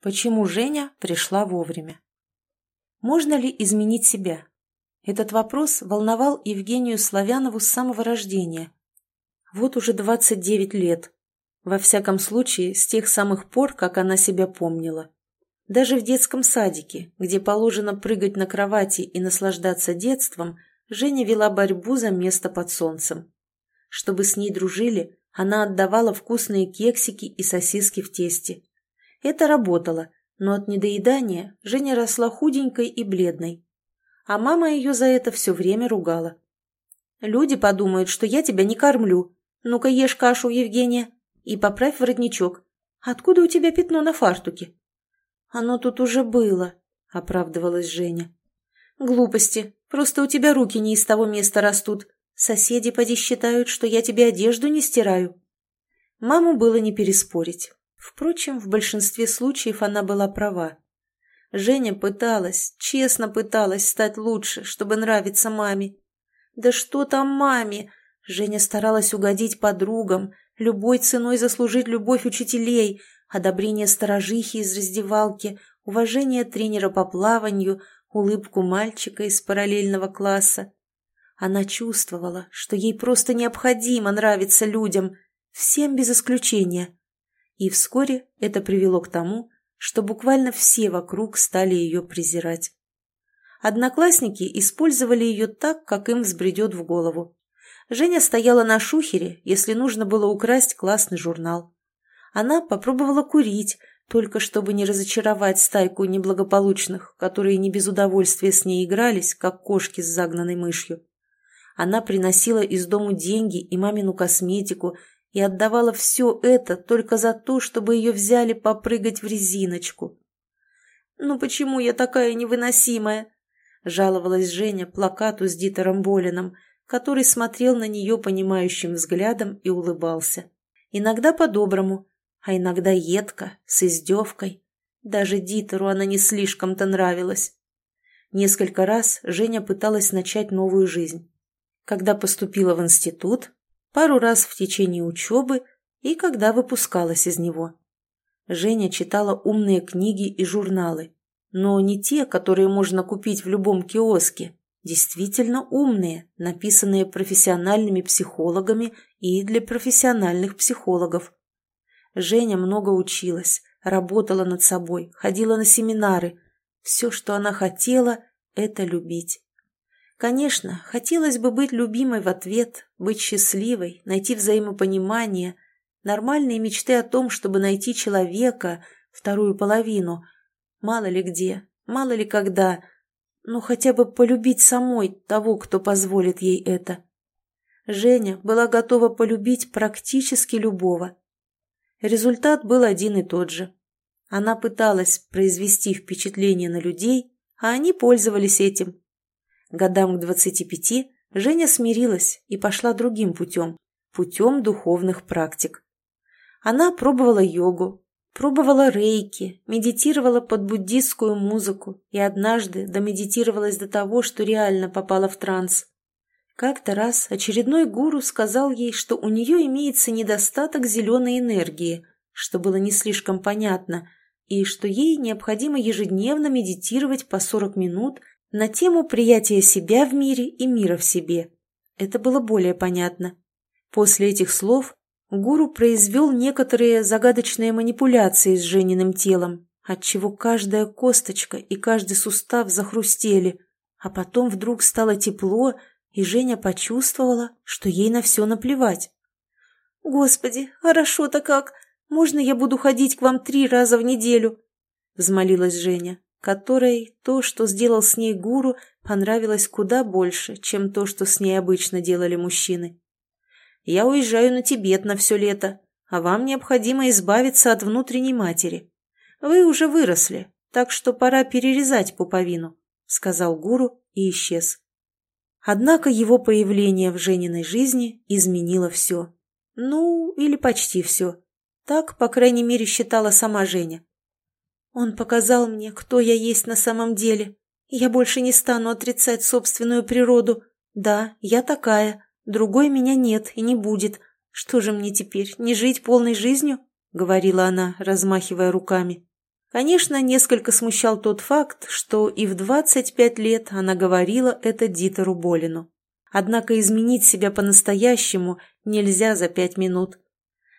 Почему Женя пришла вовремя? Можно ли изменить себя? Этот вопрос волновал Евгению Славянову с самого рождения. Вот уже 29 лет. Во всяком случае, с тех самых пор, как она себя помнила. Даже в детском садике, где положено прыгать на кровати и наслаждаться детством, Женя вела борьбу за место под солнцем. Чтобы с ней дружили, она отдавала вкусные кексики и сосиски в тесте. Это работало, но от недоедания Женя росла худенькой и бледной. А мама ее за это все время ругала. «Люди подумают, что я тебя не кормлю. Ну-ка ешь кашу, Евгения, и поправь воротничок. Откуда у тебя пятно на фартуке?» «Оно тут уже было», — оправдывалась Женя. «Глупости. Просто у тебя руки не из того места растут. Соседи поди считают, что я тебе одежду не стираю». Маму было не переспорить. Впрочем, в большинстве случаев она была права. Женя пыталась, честно пыталась стать лучше, чтобы нравиться маме. Да что там маме? Женя старалась угодить подругам, любой ценой заслужить любовь учителей, одобрение сторожихи из раздевалки, уважение тренера по плаванию, улыбку мальчика из параллельного класса. Она чувствовала, что ей просто необходимо нравиться людям, всем без исключения. И вскоре это привело к тому, что буквально все вокруг стали ее презирать. Одноклассники использовали ее так, как им взбредет в голову. Женя стояла на шухере, если нужно было украсть классный журнал. Она попробовала курить, только чтобы не разочаровать стайку неблагополучных, которые не без удовольствия с ней игрались, как кошки с загнанной мышью. Она приносила из дому деньги и мамину косметику и отдавала все это только за то, чтобы ее взяли попрыгать в резиночку. «Ну почему я такая невыносимая?» – жаловалась Женя плакату с Дитером Болином, который смотрел на нее понимающим взглядом и улыбался. Иногда по-доброму, а иногда едко, с издевкой. Даже Дитеру она не слишком-то нравилась. Несколько раз Женя пыталась начать новую жизнь. Когда поступила в институт, пару раз в течение учебы и когда выпускалась из него. Женя читала умные книги и журналы, но не те, которые можно купить в любом киоске, действительно умные, написанные профессиональными психологами и для профессиональных психологов. Женя много училась, работала над собой, ходила на семинары. Все, что она хотела, это любить. Конечно, хотелось бы быть любимой в ответ, быть счастливой, найти взаимопонимание, нормальные мечты о том, чтобы найти человека, вторую половину. Мало ли где, мало ли когда, но хотя бы полюбить самой того, кто позволит ей это. Женя была готова полюбить практически любого. Результат был один и тот же. Она пыталась произвести впечатление на людей, а они пользовались этим, Годам к двадцати пяти Женя смирилась и пошла другим путем, путем духовных практик. Она пробовала йогу, пробовала рейки, медитировала под буддистскую музыку и однажды домедитировалась до того, что реально попала в транс. Как-то раз очередной гуру сказал ей, что у нее имеется недостаток зеленой энергии, что было не слишком понятно, и что ей необходимо ежедневно медитировать по 40 минут на тему приятия себя в мире и мира в себе. Это было более понятно. После этих слов гуру произвел некоторые загадочные манипуляции с Жениным телом, отчего каждая косточка и каждый сустав захрустели, а потом вдруг стало тепло, и Женя почувствовала, что ей на все наплевать. «Господи, хорошо-то как! Можно я буду ходить к вам три раза в неделю?» — взмолилась Женя которой то, что сделал с ней гуру, понравилось куда больше, чем то, что с ней обычно делали мужчины. «Я уезжаю на Тибет на все лето, а вам необходимо избавиться от внутренней матери. Вы уже выросли, так что пора перерезать пуповину», — сказал гуру и исчез. Однако его появление в Жениной жизни изменило все. Ну, или почти все. Так, по крайней мере, считала сама Женя. Он показал мне, кто я есть на самом деле. Я больше не стану отрицать собственную природу. Да, я такая. Другой меня нет и не будет. Что же мне теперь, не жить полной жизнью? Говорила она, размахивая руками. Конечно, несколько смущал тот факт, что и в 25 лет она говорила это Дитеру Болину. Однако изменить себя по-настоящему нельзя за пять минут.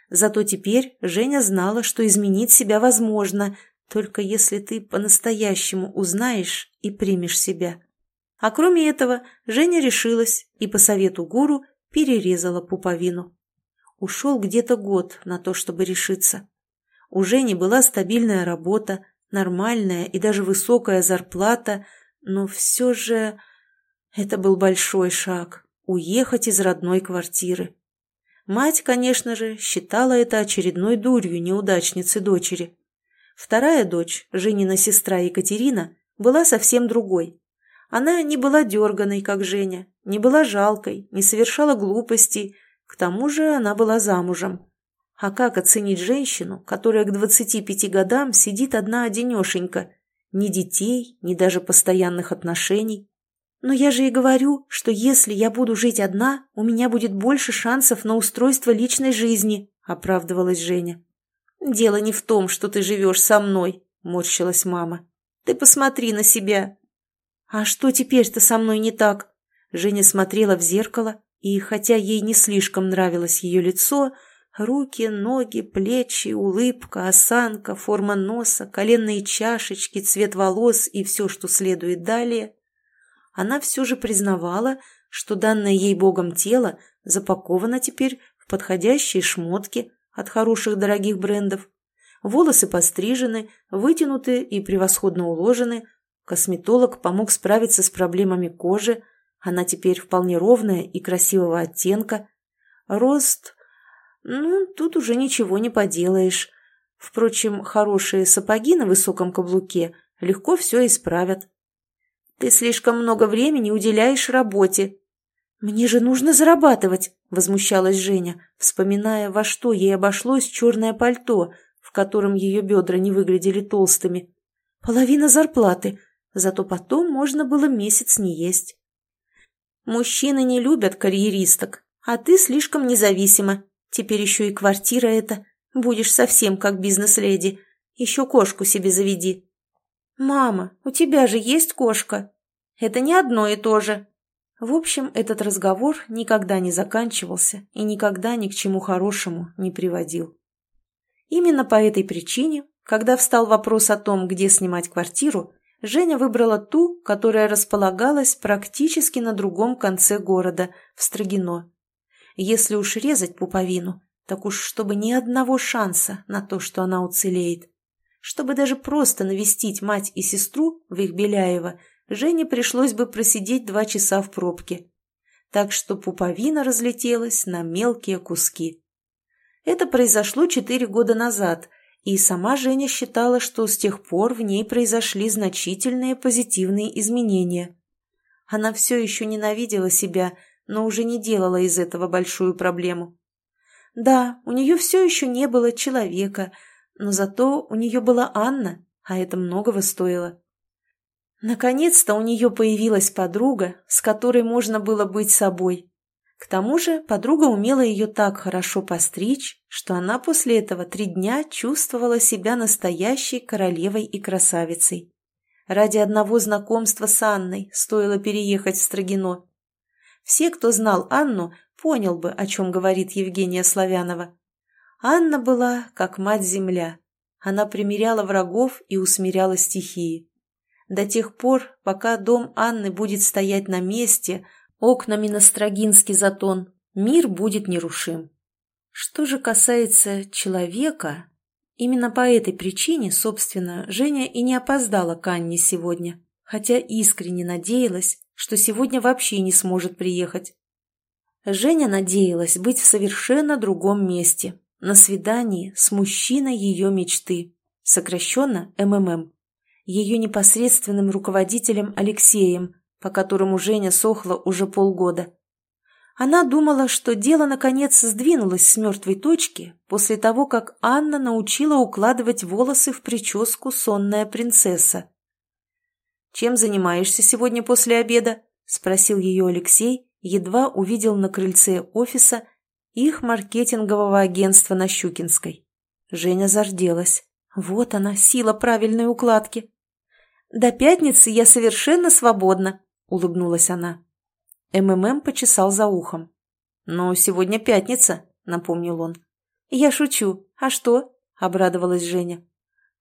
Зато теперь Женя знала, что изменить себя возможно, только если ты по-настоящему узнаешь и примешь себя. А кроме этого, Женя решилась и по совету гуру перерезала пуповину. Ушел где-то год на то, чтобы решиться. У Жени была стабильная работа, нормальная и даже высокая зарплата, но все же это был большой шаг – уехать из родной квартиры. Мать, конечно же, считала это очередной дурью неудачницы дочери. Вторая дочь, Женина сестра Екатерина, была совсем другой. Она не была дерганой, как Женя, не была жалкой, не совершала глупостей, к тому же она была замужем. А как оценить женщину, которая к 25 годам сидит одна-одинешенька? Ни детей, ни даже постоянных отношений. Но я же и говорю, что если я буду жить одна, у меня будет больше шансов на устройство личной жизни, оправдывалась Женя. Дело не в том, что ты живешь со мной, морщилась мама. Ты посмотри на себя. А что теперь-то со мной не так? Женя смотрела в зеркало, и хотя ей не слишком нравилось ее лицо, Руки, ноги, плечи, улыбка, осанка, форма носа, коленные чашечки, цвет волос и все, что следует далее. Она все же признавала, что данное ей Богом тело запаковано теперь в подходящие шмотки от хороших дорогих брендов. Волосы пострижены, вытянуты и превосходно уложены. Косметолог помог справиться с проблемами кожи. Она теперь вполне ровная и красивого оттенка. Рост ну, тут уже ничего не поделаешь. Впрочем, хорошие сапоги на высоком каблуке легко все исправят. Ты слишком много времени уделяешь работе. Мне же нужно зарабатывать, возмущалась Женя, вспоминая, во что ей обошлось черное пальто, в котором ее бедра не выглядели толстыми. Половина зарплаты, зато потом можно было месяц не есть. Мужчины не любят карьеристок, а ты слишком независима, Теперь еще и квартира эта. Будешь совсем как бизнес-леди. Еще кошку себе заведи. «Мама, у тебя же есть кошка?» «Это не одно и то же». В общем, этот разговор никогда не заканчивался и никогда ни к чему хорошему не приводил. Именно по этой причине, когда встал вопрос о том, где снимать квартиру, Женя выбрала ту, которая располагалась практически на другом конце города, в Строгино. Если уж резать пуповину, так уж чтобы ни одного шанса на то, что она уцелеет. Чтобы даже просто навестить мать и сестру в их Беляево, Жене пришлось бы просидеть два часа в пробке. Так что пуповина разлетелась на мелкие куски. Это произошло четыре года назад, и сама Женя считала, что с тех пор в ней произошли значительные позитивные изменения. Она все еще ненавидела себя но уже не делала из этого большую проблему. Да, у нее все еще не было человека, но зато у нее была Анна, а это многого стоило. Наконец-то у нее появилась подруга, с которой можно было быть собой. К тому же подруга умела ее так хорошо постричь, что она после этого три дня чувствовала себя настоящей королевой и красавицей. Ради одного знакомства с Анной стоило переехать в Строгино. Все, кто знал Анну, понял бы, о чем говорит Евгения Славянова. Анна была как мать-земля. Она примиряла врагов и усмиряла стихии. До тех пор, пока дом Анны будет стоять на месте, окнами на Строгинский затон, мир будет нерушим. Что же касается человека, именно по этой причине, собственно, Женя и не опоздала к Анне сегодня, хотя искренне надеялась, что сегодня вообще не сможет приехать. Женя надеялась быть в совершенно другом месте, на свидании с мужчиной ее мечты, сокращенно МММ, ее непосредственным руководителем Алексеем, по которому Женя сохла уже полгода. Она думала, что дело наконец сдвинулось с мертвой точки после того, как Анна научила укладывать волосы в прическу сонная принцесса. «Чем занимаешься сегодня после обеда?» – спросил ее Алексей, едва увидел на крыльце офиса их маркетингового агентства на Щукинской. Женя зарделась. Вот она, сила правильной укладки. «До пятницы я совершенно свободна», — улыбнулась она. МММ почесал за ухом. «Но сегодня пятница», — напомнил он. «Я шучу. А что?» — обрадовалась Женя.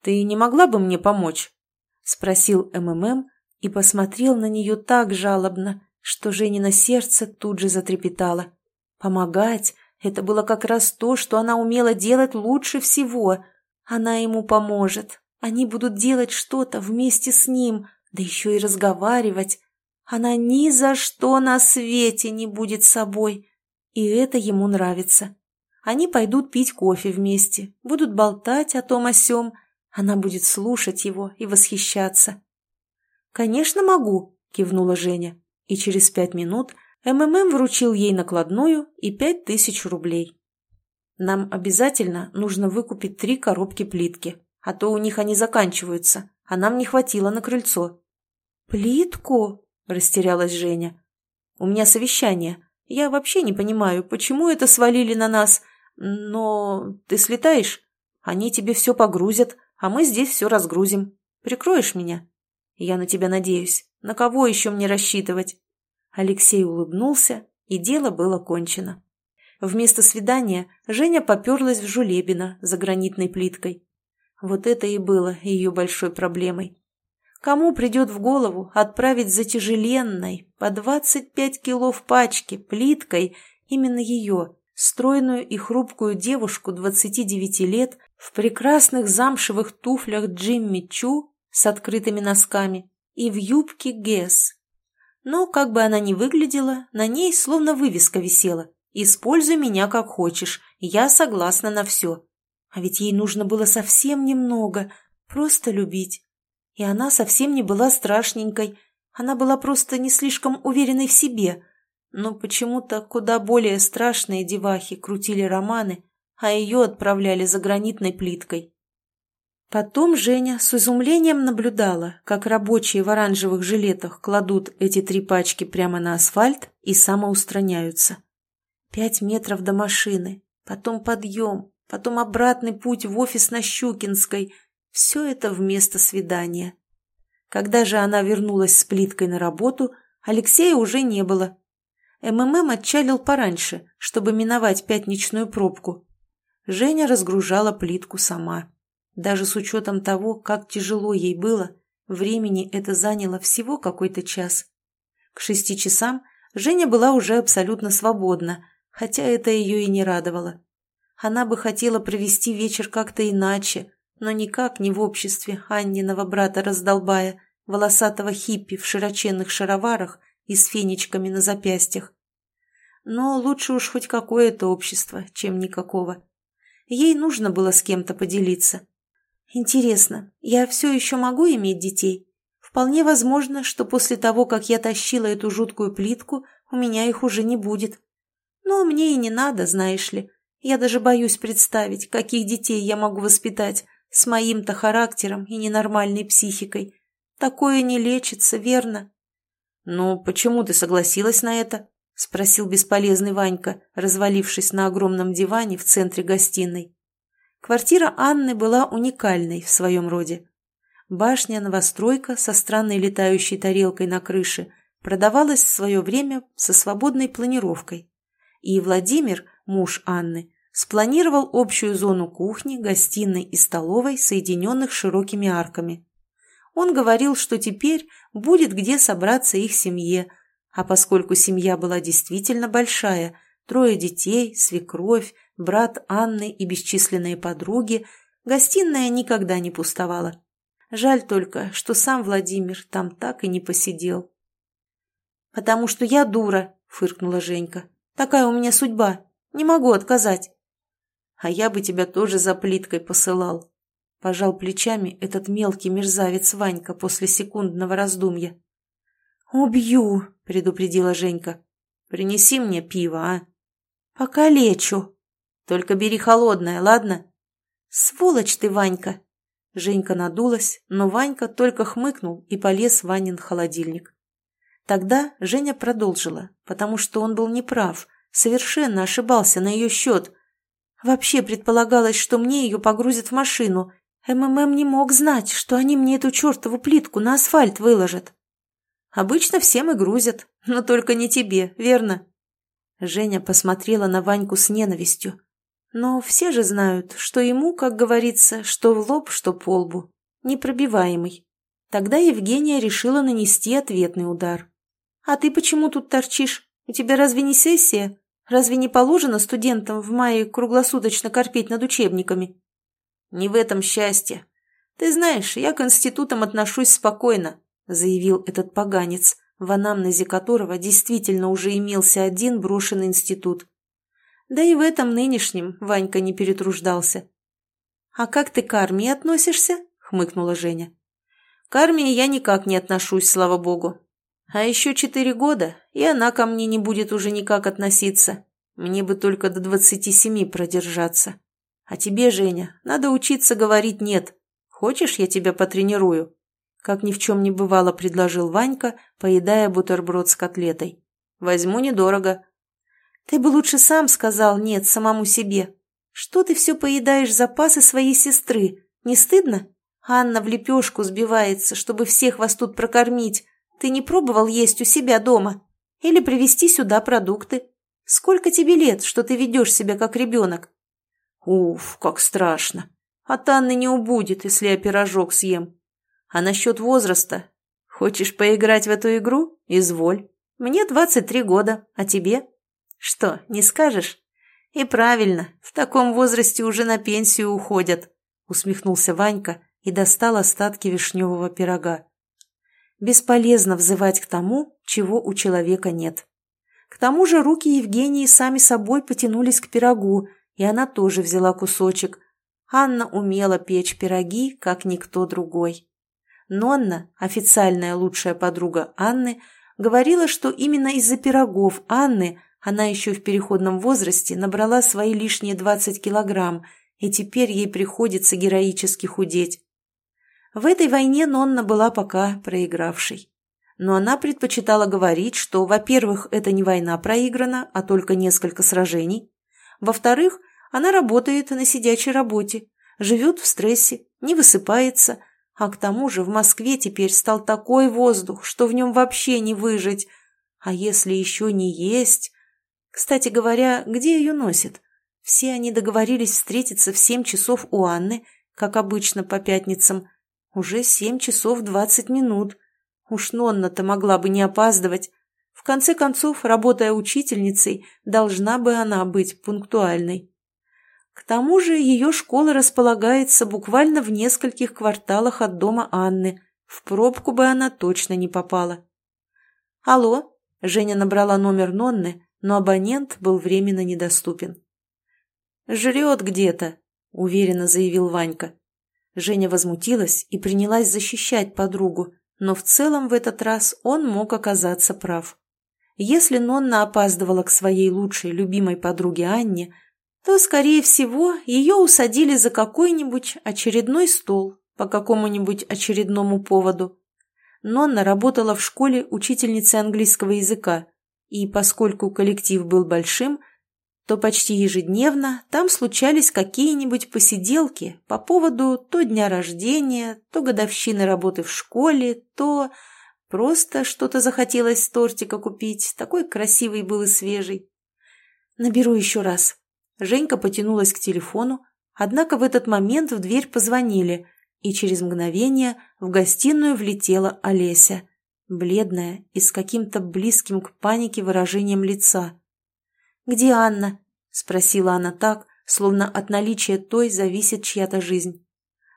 «Ты не могла бы мне помочь?» — спросил МММ и посмотрел на нее так жалобно, что Женина сердце тут же затрепетало. Помогать — это было как раз то, что она умела делать лучше всего. Она ему поможет. Они будут делать что-то вместе с ним, да еще и разговаривать. Она ни за что на свете не будет собой. И это ему нравится. Они пойдут пить кофе вместе, будут болтать о том о сём. Она будет слушать его и восхищаться. «Конечно могу», — кивнула Женя. И через пять минут МММ вручил ей накладную и пять тысяч рублей. «Нам обязательно нужно выкупить три коробки плитки, а то у них они заканчиваются, а нам не хватило на крыльцо». «Плитку?» – растерялась Женя. «У меня совещание. Я вообще не понимаю, почему это свалили на нас. Но ты слетаешь? Они тебе все погрузят, а мы здесь все разгрузим. Прикроешь меня?» «Я на тебя надеюсь. На кого еще мне рассчитывать?» Алексей улыбнулся, и дело было кончено. Вместо свидания Женя поперлась в Жулебино за гранитной плиткой. Вот это и было ее большой проблемой. Кому придет в голову отправить за тяжеленной, по 25 кило в пачке, плиткой, именно ее, стройную и хрупкую девушку 29 лет, в прекрасных замшевых туфлях Джимми Чу с открытыми носками и в юбке Гесс. Но, как бы она ни выглядела, на ней словно вывеска висела «Используй меня как хочешь, я согласна на все». А ведь ей нужно было совсем немного, просто любить. И она совсем не была страшненькой, она была просто не слишком уверенной в себе. Но почему-то куда более страшные девахи крутили романы, а ее отправляли за гранитной плиткой. Потом Женя с изумлением наблюдала, как рабочие в оранжевых жилетах кладут эти три пачки прямо на асфальт и самоустраняются. Пять метров до машины, потом подъем, потом обратный путь в офис на Щукинской. Все это вместо свидания. Когда же она вернулась с плиткой на работу, Алексея уже не было. МММ отчалил пораньше, чтобы миновать пятничную пробку. Женя разгружала плитку сама. Даже с учетом того, как тяжело ей было, времени это заняло всего какой-то час. К шести часам Женя была уже абсолютно свободна, хотя это ее и не радовало. Она бы хотела провести вечер как-то иначе, но никак не в обществе Анниного брата-раздолбая, волосатого хиппи в широченных шароварах и с фенечками на запястьях. Но лучше уж хоть какое-то общество, чем никакого. Ей нужно было с кем-то поделиться. Интересно, я все еще могу иметь детей? Вполне возможно, что после того, как я тащила эту жуткую плитку, у меня их уже не будет. Но мне и не надо, знаешь ли. Я даже боюсь представить, каких детей я могу воспитать с моим-то характером и ненормальной психикой. Такое не лечится, верно? «Ну, почему ты согласилась на это?» — спросил бесполезный Ванька, развалившись на огромном диване в центре гостиной. Квартира Анны была уникальной в своем роде. Башня-новостройка со странной летающей тарелкой на крыше продавалась в свое время со свободной планировкой. И Владимир, муж Анны, спланировал общую зону кухни, гостиной и столовой, соединенных широкими арками. Он говорил, что теперь будет где собраться их семье, а поскольку семья была действительно большая, трое детей, свекровь, брат Анны и бесчисленные подруги, гостиная никогда не пустовала. Жаль только, что сам Владимир там так и не посидел. «Потому что я дура», — фыркнула Женька. «Такая у меня судьба. Не могу отказать». «А я бы тебя тоже за плиткой посылал», — пожал плечами этот мелкий мерзавец Ванька после секундного раздумья. «Убью», — предупредила Женька. «Принеси мне пиво, а?» «Покалечу», только бери холодное, ладно? Сволочь ты, Ванька! Женька надулась, но Ванька только хмыкнул и полез в Ванин холодильник. Тогда Женя продолжила, потому что он был неправ, совершенно ошибался на ее счет. Вообще предполагалось, что мне ее погрузят в машину. МММ не мог знать, что они мне эту чертову плитку на асфальт выложат. Обычно всем и грузят, но только не тебе, верно? Женя посмотрела на Ваньку с ненавистью. Но все же знают, что ему, как говорится, что в лоб, что по лбу. Непробиваемый. Тогда Евгения решила нанести ответный удар. «А ты почему тут торчишь? У тебя разве не сессия? Разве не положено студентам в мае круглосуточно корпеть над учебниками?» «Не в этом счастье. Ты знаешь, я к институтам отношусь спокойно», заявил этот поганец, в анамнезе которого действительно уже имелся один брошенный институт. Да и в этом нынешнем Ванька не перетруждался. «А как ты к армии относишься?» — хмыкнула Женя. «К армии я никак не отношусь, слава богу. А еще четыре года, и она ко мне не будет уже никак относиться. Мне бы только до двадцати семи продержаться. А тебе, Женя, надо учиться говорить «нет». Хочешь, я тебя потренирую?» Как ни в чем не бывало, предложил Ванька, поедая бутерброд с котлетой. «Возьму недорого». «Ты бы лучше сам сказал «нет» самому себе. Что ты все поедаешь запасы своей сестры? Не стыдно? Анна в лепешку сбивается, чтобы всех вас тут прокормить. Ты не пробовал есть у себя дома? Или привезти сюда продукты? Сколько тебе лет, что ты ведешь себя как ребенок?» «Уф, как страшно. От Анны не убудет, если я пирожок съем. А насчет возраста? Хочешь поиграть в эту игру? Изволь. Мне 23 года, а тебе? Что, не скажешь? И правильно, в таком возрасте уже на пенсию уходят, усмехнулся Ванька и достал остатки вишневого пирога. Бесполезно взывать к тому, чего у человека нет. К тому же руки Евгении сами собой потянулись к пирогу, и она тоже взяла кусочек. Анна умела печь пироги, как никто другой. Нонна, официальная лучшая подруга Анны, говорила, что именно из-за пирогов Анны она еще в переходном возрасте набрала свои лишние 20 килограмм, и теперь ей приходится героически худеть. В этой войне Нонна была пока проигравшей. Но она предпочитала говорить, что, во-первых, это не война проиграна, а только несколько сражений. Во-вторых, она работает на сидячей работе, живет в стрессе, не высыпается, а к тому же в Москве теперь стал такой воздух, что в нем вообще не выжить. А если еще не есть... Кстати говоря, где ее носит? Все они договорились встретиться в семь часов у Анны, как обычно по пятницам. Уже семь часов двадцать минут. Уж Нонна-то могла бы не опаздывать. В конце концов, работая учительницей, должна бы она быть пунктуальной. К тому же ее школа располагается буквально в нескольких кварталах от дома Анны. В пробку бы она точно не попала. «Алло?» – Женя набрала номер Нонны, но абонент был временно недоступен. «Жрет где-то», – уверенно заявил Ванька. Женя возмутилась и принялась защищать подругу, но в целом в этот раз он мог оказаться прав. Если Нонна опаздывала к своей лучшей любимой подруге Анне – то, скорее всего, ее усадили за какой-нибудь очередной стол по какому-нибудь очередному поводу. Нонна работала в школе учительницей английского языка, и поскольку коллектив был большим, то почти ежедневно там случались какие-нибудь посиделки по поводу то дня рождения, то годовщины работы в школе, то просто что-то захотелось тортика купить, такой красивый был и свежий. Наберу еще раз. Женька потянулась к телефону, однако в этот момент в дверь позвонили, и через мгновение в гостиную влетела Олеся, бледная и с каким-то близким к панике выражением лица. «Где Анна?» – спросила она так, словно от наличия той зависит чья-то жизнь.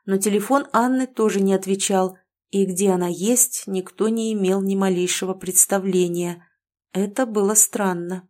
Но телефон Анны тоже не отвечал, и где она есть, никто не имел ни малейшего представления. Это было странно.